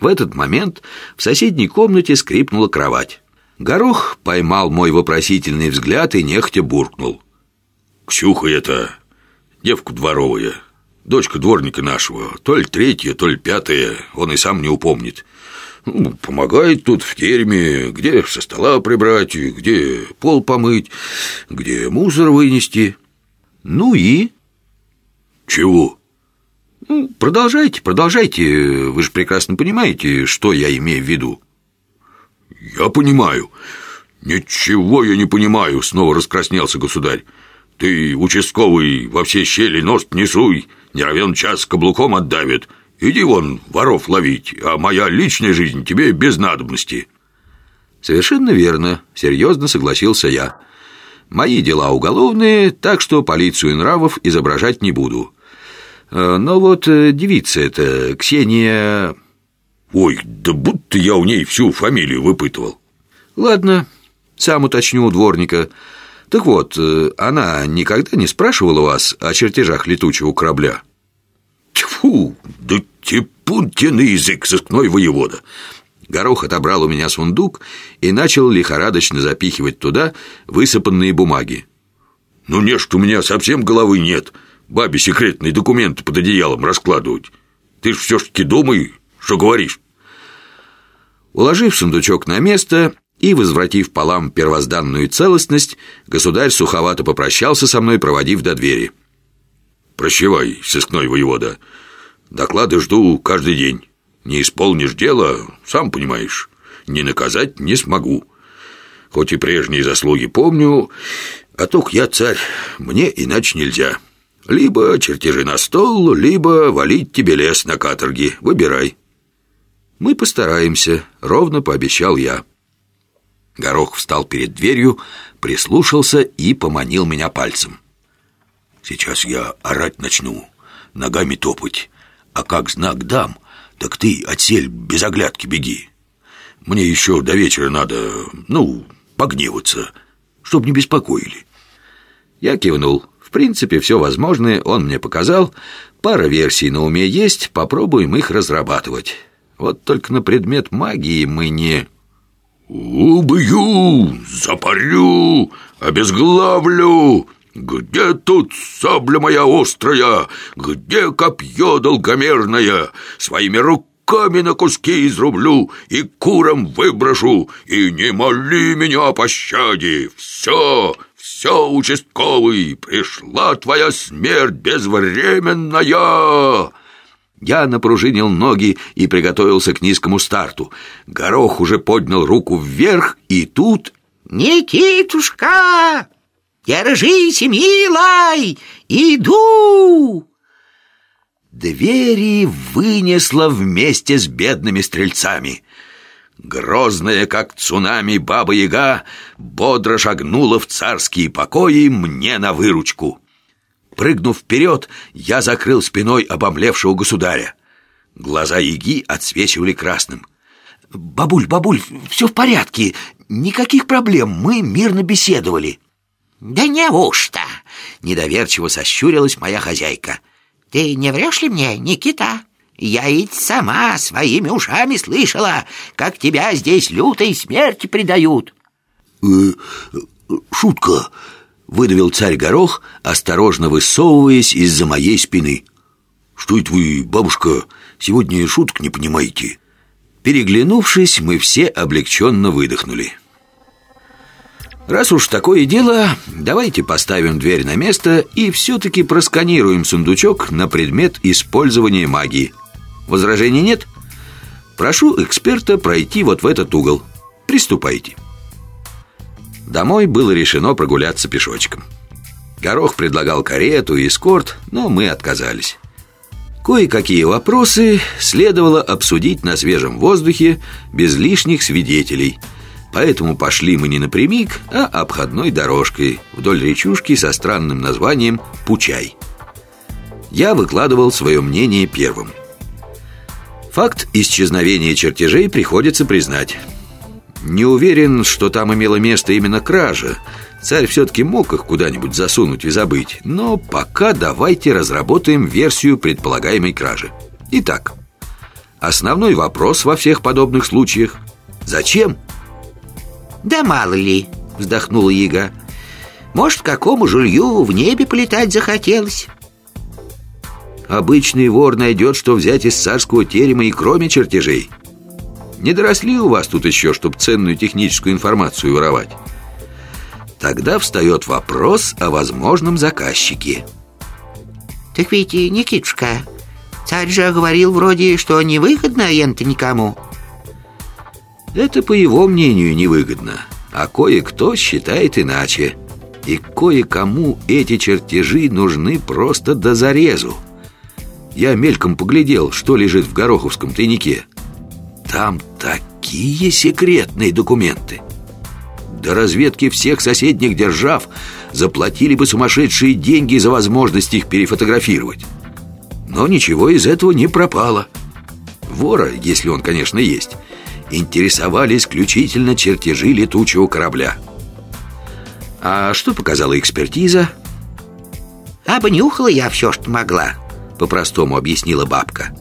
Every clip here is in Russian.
В этот момент в соседней комнате скрипнула кровать. Горох поймал мой вопросительный взгляд и нехотя буркнул. «Ксюха это девка дворовая, дочка дворника нашего, то ли третья, то ли пятая, он и сам не упомнит. Ну, помогает тут в терме, где со стола прибрать, где пол помыть, где мусор вынести». «Ну и?» «Чего?» Ну, продолжайте, продолжайте. Вы же прекрасно понимаете, что я имею в виду. Я понимаю. Ничего я не понимаю, снова раскраснелся государь. Ты, участковый, во все щели нос не суй, не равен час каблуком отдавит. Иди вон воров ловить, а моя личная жизнь тебе без надобности. Совершенно верно, серьезно согласился я. Мои дела уголовные, так что полицию нравов изображать не буду. Э, но вот э, девица эта, Ксения... Ой, да будто я у ней всю фамилию выпытывал. Ладно, сам уточню у дворника. Так вот, э, она никогда не спрашивала вас о чертежах летучего корабля? Тьфу, да типун на язык, сыскной воевода. Горох отобрал у меня сундук и начал лихорадочно запихивать туда высыпанные бумаги. «Ну, не что у меня совсем головы нет бабе секретные документы под одеялом раскладывать. Ты ж все-таки думай, что говоришь. Уложив сундучок на место и возвратив полам первозданную целостность, государь суховато попрощался со мной, проводив до двери. «Прощавай, сыскной воевода. Доклады жду каждый день. Не исполнишь дело, сам понимаешь, не наказать не смогу. Хоть и прежние заслуги помню, а только я царь, мне иначе нельзя». Либо чертежи на стол, либо валить тебе лес на каторге. Выбирай. Мы постараемся, ровно пообещал я. Горох встал перед дверью, прислушался и поманил меня пальцем. Сейчас я орать начну, ногами топать. А как знак дам, так ты отсель без оглядки беги. Мне еще до вечера надо, ну, погневаться, чтоб не беспокоили. Я кивнул. В принципе, все возможное он мне показал. Пара версий на уме есть, попробуем их разрабатывать. Вот только на предмет магии мы не... «Убью! Запарю! Обезглавлю! Где тут сабля моя острая? Где копье долгомерное? Своими руками на куски изрублю и курам выброшу, и не моли меня о пощаде! Все, все, участковый, пришла твоя смерть безвременная!» Я напружинил ноги и приготовился к низкому старту. Горох уже поднял руку вверх, и тут... «Никитушка, держись, милой, иду!» Двери вынесло вместе с бедными стрельцами. Грозная, как цунами, баба-яга бодро шагнула в царские покои мне на выручку. Прыгнув вперед, я закрыл спиной обомлевшего государя. Глаза яги отсвечивали красным. «Бабуль, бабуль, все в порядке, никаких проблем, мы мирно беседовали». «Да неужто?» — недоверчиво сощурилась моя хозяйка. «Ты не врешь ли мне, Никита?» Я ведь сама своими ушами слышала, как тебя здесь лютой смерти предают. Э, шутка, выдавил царь Горох, осторожно высовываясь из-за моей спины. Что это вы, бабушка, сегодня шуток не понимаете? Переглянувшись, мы все облегченно выдохнули. Раз уж такое дело, давайте поставим дверь на место и все-таки просканируем сундучок на предмет использования магии. Возражений нет? Прошу эксперта пройти вот в этот угол. Приступайте. Домой было решено прогуляться пешочком. Горох предлагал карету и эскорт, но мы отказались. Кое-какие вопросы следовало обсудить на свежем воздухе без лишних свидетелей. Поэтому пошли мы не напрямик, а обходной дорожкой вдоль речушки со странным названием Пучай. Я выкладывал свое мнение первым. Факт исчезновения чертежей приходится признать. Не уверен, что там имело место именно кража. Царь все-таки мог их куда-нибудь засунуть и забыть. Но пока давайте разработаем версию предполагаемой кражи. Итак, Основной вопрос во всех подобных случаях Зачем? Да мало ли, вздохнула Яга Может, какому жулью в небе полетать захотелось Обычный вор найдет, что взять из царского терема и кроме чертежей. Не доросли у вас тут еще, чтобы ценную техническую информацию воровать? Тогда встает вопрос о возможном заказчике. Так ведь, Никитушка, царь же говорил вроде, что невыгодно это никому. Это по его мнению невыгодно А кое-кто считает иначе. И кое-кому эти чертежи нужны просто до зарезу Я мельком поглядел, что лежит в Гороховском тайнике Там такие секретные документы до разведки всех соседних держав заплатили бы сумасшедшие деньги за возможность их перефотографировать. Но ничего из этого не пропало. Вора, если он, конечно, есть, интересовали исключительно чертежи летучего корабля. А что показала экспертиза? Обнюхала я все, что могла, по-простому объяснила бабка.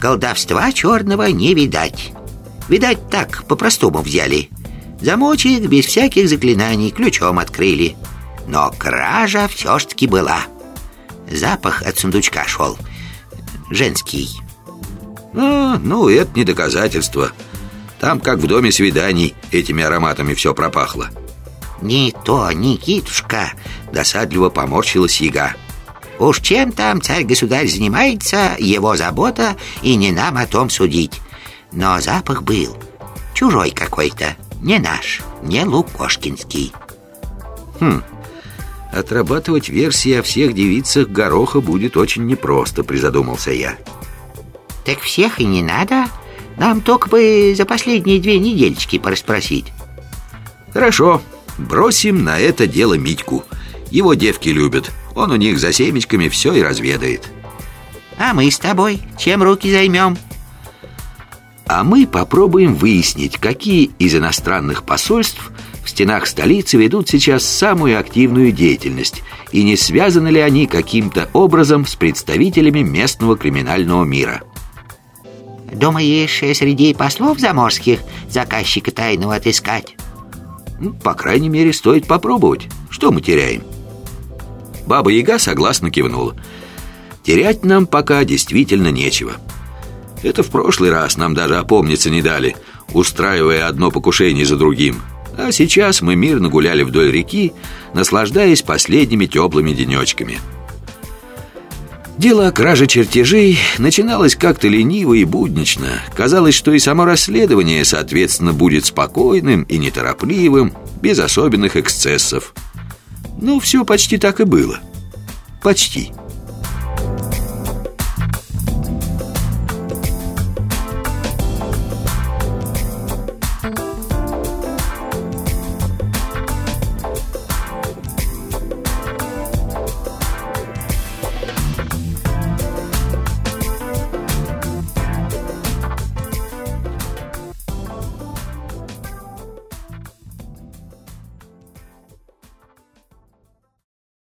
Колдовства черного не видать. Видать, так, по-простому взяли – Замочек без всяких заклинаний ключом открыли. Но кража все-таки была. Запах от сундучка шел. Женский. А, ну, это не доказательство. Там, как в доме свиданий, этими ароматами все пропахло. Не то, Никитушка, досадливо поморщилась яга. Уж чем там царь-государь занимается, его забота, и не нам о том судить. Но запах был чужой какой-то. Не наш, не Лукошкинский. Хм, отрабатывать версии о всех девицах Гороха будет очень непросто, призадумался я. Так всех и не надо. Нам только бы за последние две недельки порасспросить Хорошо, бросим на это дело Митьку. Его девки любят Он у них за семечками все и разведает А мы с тобой чем руки займем? А мы попробуем выяснить, какие из иностранных посольств в стенах столицы ведут сейчас самую активную деятельность и не связаны ли они каким-то образом с представителями местного криминального мира. Думаешь, среди послов заморских заказчика тайного отыскать? Ну, по крайней мере, стоит попробовать. Что мы теряем? Баба Яга согласно кивнула. Терять нам пока действительно нечего. Это в прошлый раз нам даже опомниться не дали, устраивая одно покушение за другим. А сейчас мы мирно гуляли вдоль реки, наслаждаясь последними теплыми денечками. Дело о краже чертежей начиналось как-то лениво и буднично. Казалось, что и само расследование, соответственно, будет спокойным и неторопливым, без особенных эксцессов. Ну, все почти так и было. Почти.